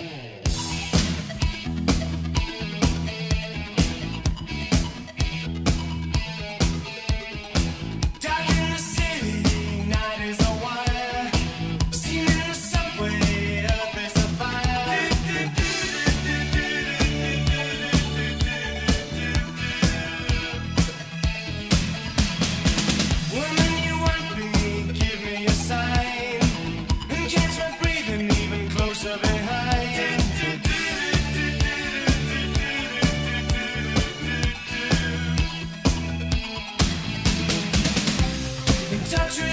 Bye. touch